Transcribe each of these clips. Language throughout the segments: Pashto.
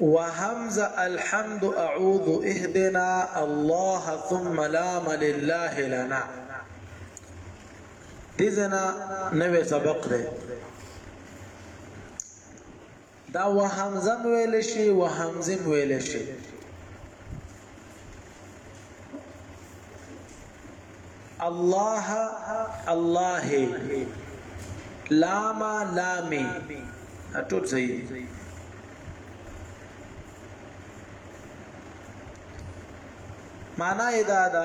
وهمزه الحمد اعوذ اهدنا الله ثم لام لله لنا دزنا نوې سبق دی دا وهمزن ویل شي وهمزین ویل شي الله الله لاما لامي ټول صحیح دي معنا یې دا ده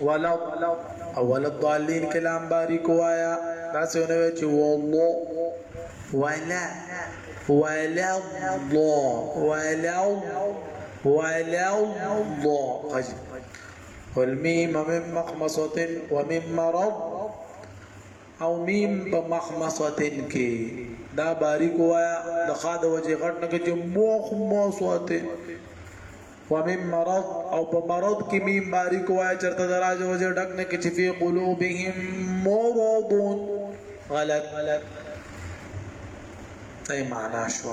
ولو اول الضالین کلام باریک وایا دا څونه وی چې والله ولا ولا الله ولا ولا الله عجب والميم من مخمصة ومن مرض او ميم په مخمصة کې دا باریک وایا د خاده وجه غټ نه کې مخمصة فمن مرض او په مرض کې میم باریک وای چرته دراج وجه ډک نه کې چې فی قلوبهم مرضون غلط غلط ای معنا شو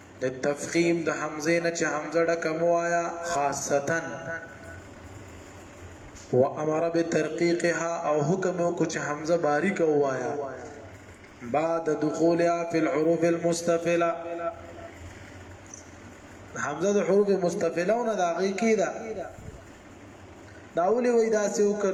د تفخیم د حمزه نه چې حمزه ډکه مو آیا خاصتا و امر بترقیقها او حکم کو چې حمزه باریک وایا بعد دخولها فی الحروف المستفله حمزه د حروف مستفله نه داغي کیدا داولی وای دا سې وکړ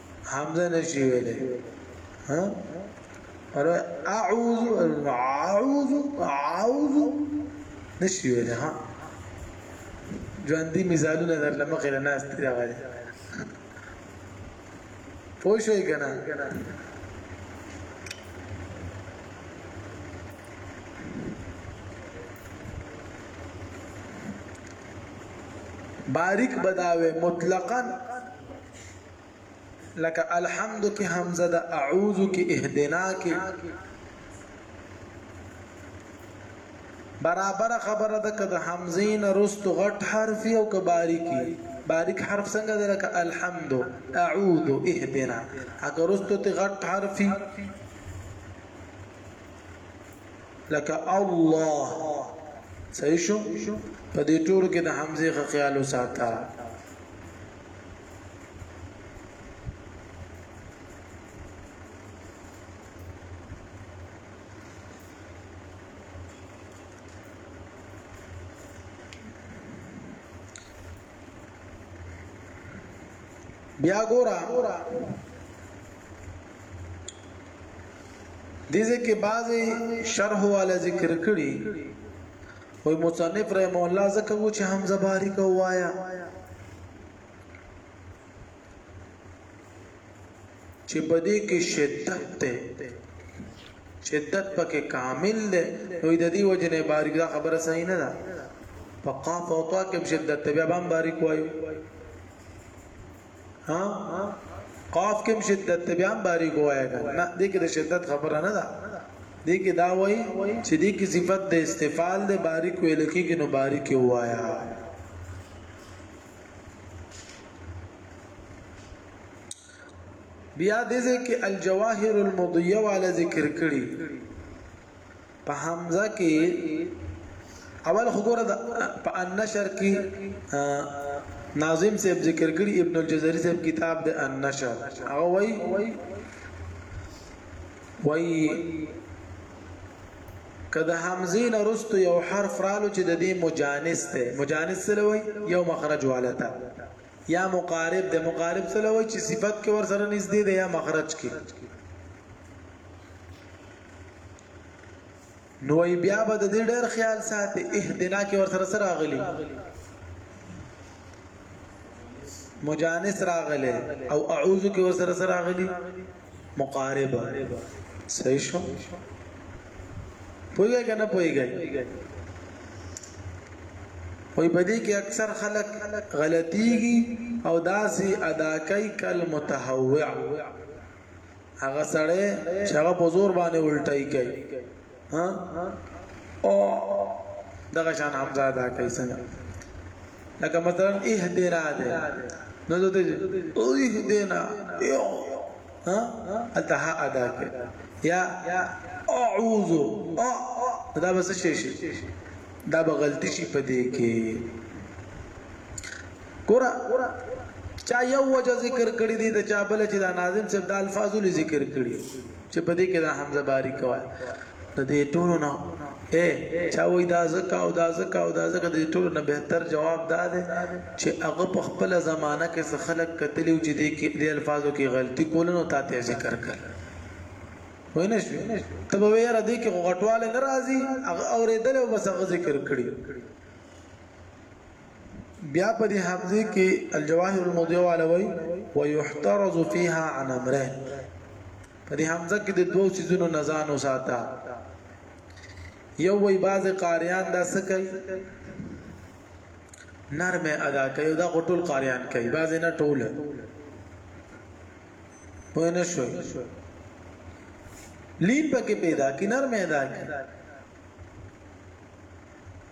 حمزه نشي ویلې ها پر اعوذ اعوذ اعوذ نشي ویلې ها ژوندۍ مثالونه در لمخې نه ناس تیر غالي پوه شئ کنه باریک بداوه مطلقاً لکه الحمد کې حمزه د اعوذ کې اهدنا کې برابر خبره ده که د حمزه نه رستو غټ حرف او که باریکی باریک حرف څنګه ده لکه الحمد اعوذ اهدنا اگر رستو ته غټ حرف لکه الله صحیح شو په دې ټولو کې د حمزه خیال وساته بیا ګورا دې ځکه بعضي شرح والا ذکر کړي وای مصنف رحم الله زکه و چې حمزه باری کو وایا چې پدې کې شدت ته شدت پکې کامل ده نو د دې وجه نه باری دا خبره صحیح نه ده په قاف او طا کې شدت ته بیا هم باری کوایو ها قاف کې شدت ته بیا باریک وایي نه دې کې د شدت خبره نه ده دې کې دا وایي چې دې کې صفت د استفال د باریک ویل کېږي نو باریک وایا بیا دې کې الجواهر المضیه والا ذکر کړي په حمزه کې اول خو ګوره په النشر کې ناظم صاحب ذکر کړی ابن الجزري صاحب کتاب د النشر هغه وای وای کده حمزه نه رستو یو حرف رالو چې د دې مجانس ته مجانس سره وای یو مخرج والته یا مقارب د مقارب سره وای چې صفت کې ور سره نږدې ده یا مخرج کې نو ای بیا به د دې ډېر خیال ساتي اهدنا کې ور سره سره راغلي مجانس راغلي او اعوذ کې ور سره سره راغلي مقارب صحیح شو پویږي کنه پویږي وای په دې کې اکثر خلک غلطيږي او داسي ادا کوي کل متهوع هغه سړی چې هغه په زور باندې الټای کوي ها او دغه شان حمزه دا کوي څنګه لکه مثلا اهدنا ده نو ته او اهدنا یو ها التها ادا کوي یا اعوذ دا بس شي شي دا بغلطي شي پدې کې ګوره چا یو وجه ذکر کړی دی د چا بل چې دا ناظم صاحب د الفاظو لري ذکر کړی چې په دې کې دا حمزه باری کوي د دې ټولو نه اے چا وې دا زکا او دا زکا او دا زکا د ټولو نه بهتر جواب دا دی چې هغه په خپل زمانہ کې څه خلق کتلی چې دې کې د الفاظو کې غلطي کول نو تا ته ذکر کړ وینه شو ته به یې را دې کې غټواله ناراضي هغه اورېدل او بس هغه ذکر کړی بیا په دې حافظه کې الجواهر المضیه والا وایي ويحترز فيها عن امرين په دې حمزه کې د دوو چیزونو نزان وساته یو وی باز قاریان دا سکی نرم ادا کوي دا غټول قاریان کوي باز نه ټول په نه شو لین پکې پیدا کی نرم ادا کوي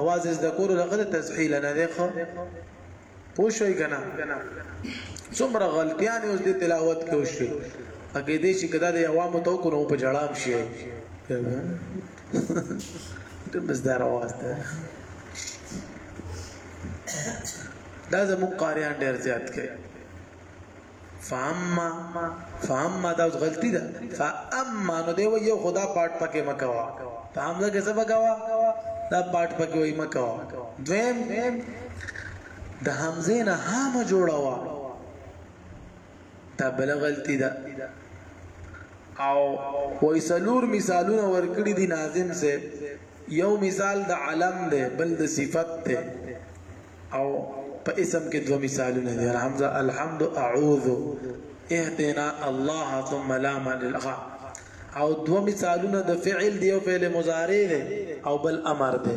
اواز از د کور دغه تسهیل نه دی خو پوښوي کنه څومره غلطیان اوس د تلاوت کې وشي هغه دې چې کدا د عوامو تو کو نو په جړام شي د مزدار اواز ده دا زموږ قاریان ډیر زیات کوي فاما فاما دا اوس غلطی ده فاما نو دی یو خدا پاټ پکې مکوا په حمله کې څه وکوا دا پاټ پکې وای مکوا دویم د حمزه نه هام جوړوا دا بل غلطی ده او وای سلور مثالونه ورکړي دي ناظم سه یو مثال د علم ده بل د صفت ده او په اسم کې دوه مثالونه دي الحمد الحمد اعوذ اهدنا الله ثم لا من الغا او دوه مثالونه د فعل دی او فعل مضارع دی او بل امر دی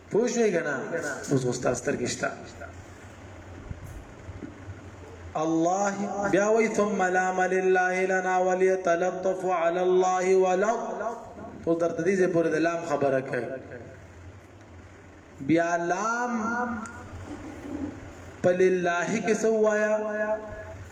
پوه شوې کنه اوس استاد سترګې شته الله بیا وی ثم لا مل الله لنا وليتلطف على الله ولو تو درته دې پورې د لام خبره کوي بیا لام په لله کې سوایا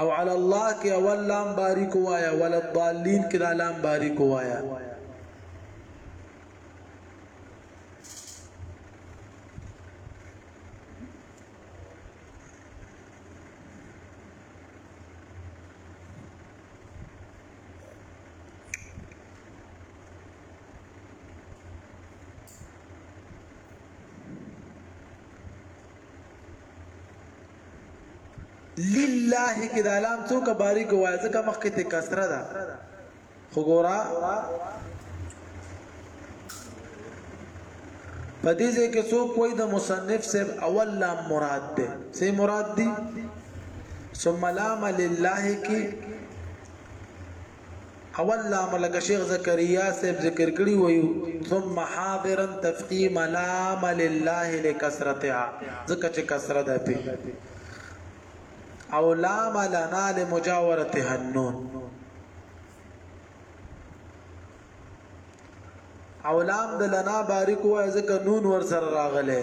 او علی الله کې اول لام باریک وایا ول الضالین کې دا لام باریک وایا لله کې د علام څوک باریک وای ځکه مخکې ته کسره ده خو ګورا په دې ځای کې څوک وای د مصنف صاحب اول لام مراد ده سي مراد دي ثم لام لله کې اول لام لکه شیخ زکریا صاحب ذکر کړی ویو ثم حاضرا تفتیم لام لله لکثرتها ځکه چې کثرت ده په او لام لنا لمجاورتها النون او لام د لنا باریک وای ځکه نون ور سره راغله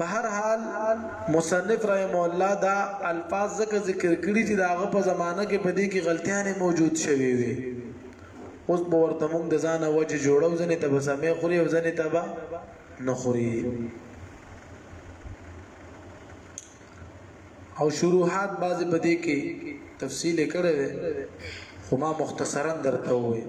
په هر حال مصنف رحم الله دا الفاظ ذکر ذکر کړی چې داغه په زمانه کې په دې کې غلطیانې موجود شوي وي اوس به ورته موږ د ځانه وجه جوړو ځنې ته به سمې خوري او ځنې ته به نه خوري او شروحات بعضې په دې کې تفصیل کړی دی خو ما مختصرا درته وویل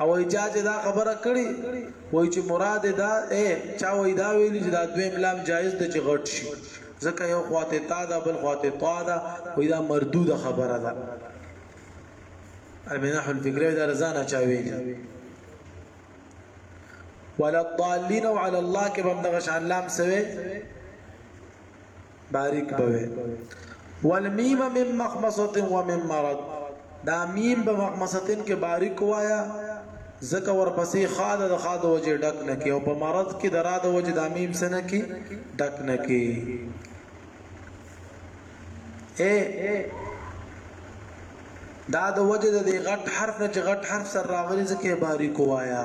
او چا چې دا خبره کړي وای چې مراد دا اے چا وای دا ویلی چې دا دویم لام جایز دی چې غټ شي ځکه یو خواته تا دا بل خواته طا دا وای دا مردود خبره ده امنح الفکر دا رضانا چا ویلی ولا الضالين وعلى الله کې بندغه شان لام سوي باریک به وي والمیم من مخمصه ومن مرض دا میم په مخمصتن کې باریک وایا زکه ورپسې خاد د خاد وجه ډک نه کې او په مرض کې درا د وجه د میم سنه کې ډک نه کې اے دا د وجه د غټ حرف نه چې غټ حرف سره راغلي زکه باریک وایا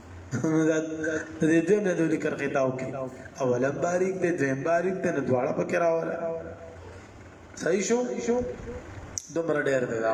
نو دا د دې دویم نه د کرقې تاو کې اولم باریک دی دویم باریک دی نو دواړه پکې راوړل صحیح شو دومره ډېر دی دا